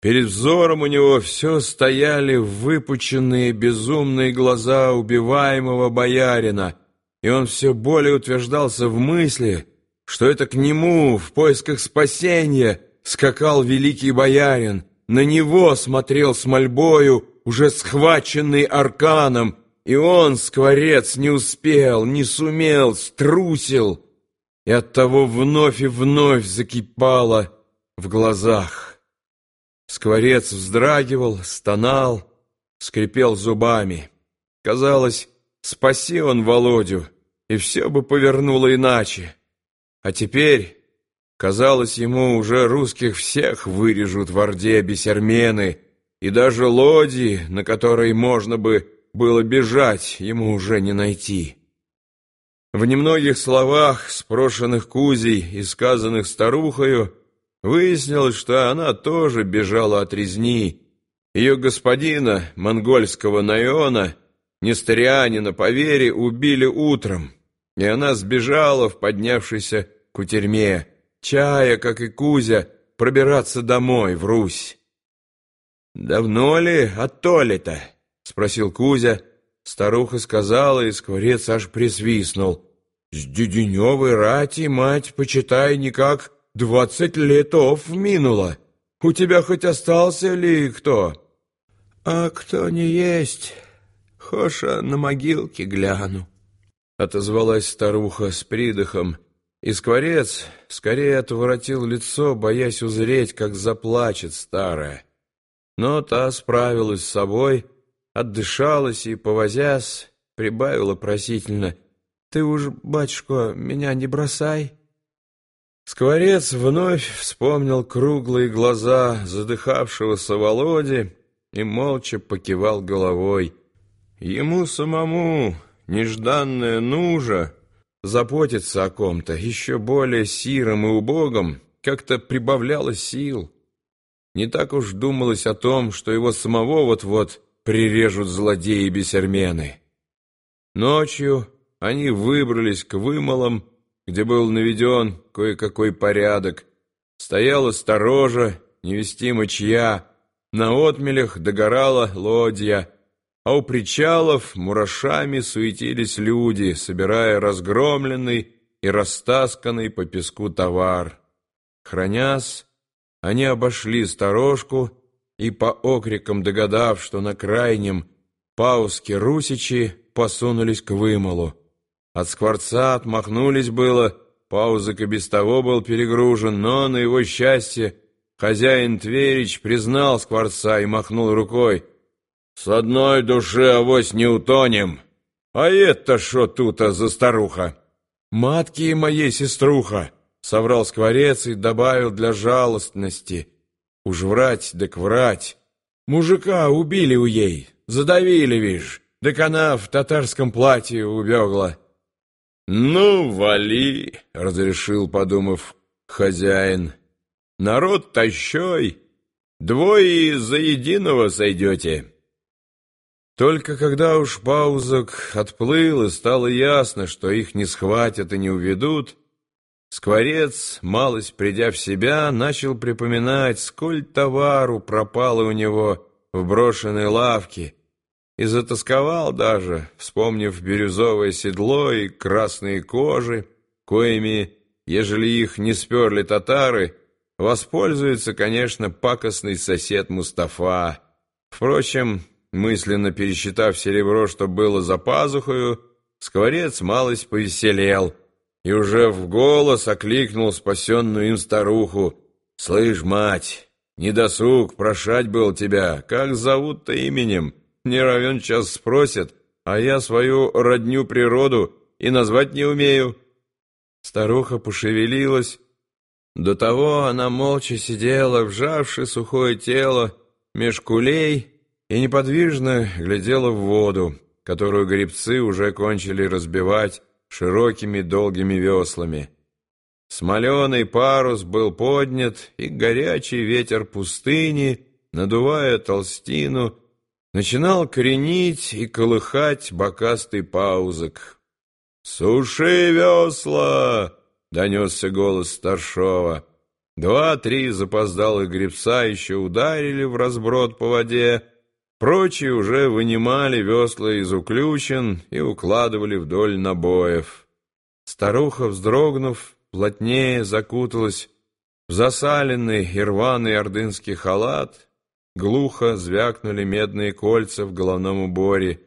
Перед взором у него все стояли выпученные безумные глаза убиваемого боярина, и он все более утверждался в мысли, что это к нему в поисках спасения скакал великий боярин, на него смотрел с мольбою, уже схваченный арканом, и он, скворец, не успел, не сумел, струсил, и оттого вновь и вновь закипало в глазах. Скворец вздрагивал, стонал, скрипел зубами. Казалось, спаси он Володю, и все бы повернуло иначе. А теперь, казалось ему, уже русских всех вырежут в Орде бесермены, и даже лодии, на которой можно бы было бежать, ему уже не найти. В немногих словах, спрошенных Кузей и сказанных старухою, Выяснилось, что она тоже бежала от резни. Ее господина, монгольского Найона, нестерианина по вере, убили утром, и она сбежала в поднявшейся кутерьме, чая, как и Кузя, пробираться домой, в Русь. «Давно ли от то-ли-то?» — спросил Кузя. Старуха сказала, и скворец аж присвистнул. «С Деденевой рати, мать, почитай, никак Двадцать летов минуло. У тебя хоть остался ли кто? А кто не есть, хоша на могилке гляну. Отозвалась старуха с придыхом, и скворец скорее отворотил лицо, боясь узреть, как заплачет старая. Но та справилась с собой, отдышалась и, повозясь, прибавила просительно. «Ты уж, батюшка, меня не бросай». Скворец вновь вспомнил круглые глаза задыхавшегося Володи и молча покивал головой. Ему самому нежданная нужа заботиться о ком-то еще более сиром и убогом как-то прибавляло сил. Не так уж думалось о том, что его самого вот-вот прирежут злодеи-бесермены. Ночью они выбрались к вымолам, где был наведен кое-какой порядок, стояла сторожа, невестимо чья, на отмелях догорала лодья, а у причалов мурашами суетились люди, собирая разгромленный и растасканный по песку товар. Хранясь, они обошли сторожку и по окрикам догадав, что на крайнем пауске русичи посунулись к вымолу. От скворца отмахнулись было, Паузык и без того был перегружен, но, на его счастье, хозяин Тверич признал скворца и махнул рукой. «С одной души авось не утонем. А это что тут-то за старуха?» «Матки моей сеструха!» — соврал скворец и добавил для жалостности. «Уж врать, так врать. Мужика убили у ей, задавили, вишь, так она в татарском платье убегла». «Ну, вали!» — разрешил, подумав, хозяин. «Народ тащой, двое за единого сойдете». Только когда уж паузок отплыл, и стало ясно, что их не схватят и не уведут, Скворец, малость придя в себя, начал припоминать, сколь товару пропало у него в брошенной лавке, и затасковал даже, вспомнив бирюзовое седло и красные кожи, коими, ежели их не сперли татары, воспользуется, конечно, пакостный сосед Мустафа. Впрочем, мысленно пересчитав серебро, что было за пазухою, скворец малость повеселел и уже в голос окликнул спасенную им старуху. «Слышь, мать, недосуг, прошать был тебя, как зовут-то именем?» Не равен час спросят, а я свою родню природу и назвать не умею. Старуха пошевелилась. До того она молча сидела, вжавши сухое тело меж кулей и неподвижно глядела в воду, которую гребцы уже кончили разбивать широкими долгими веслами. Смоленый парус был поднят, и горячий ветер пустыни, надувая толстину, начинал кренить и колыхать бокастый паузок. «Суши весла!» — донесся голос старшова. Два-три запоздалых гребца еще ударили в разброд по воде, прочие уже вынимали весла из уключен и укладывали вдоль набоев. Старуха, вздрогнув, плотнее закуталась в засаленный и рваный ордынский халат, глухо звякнули медные кольца в головном уборе —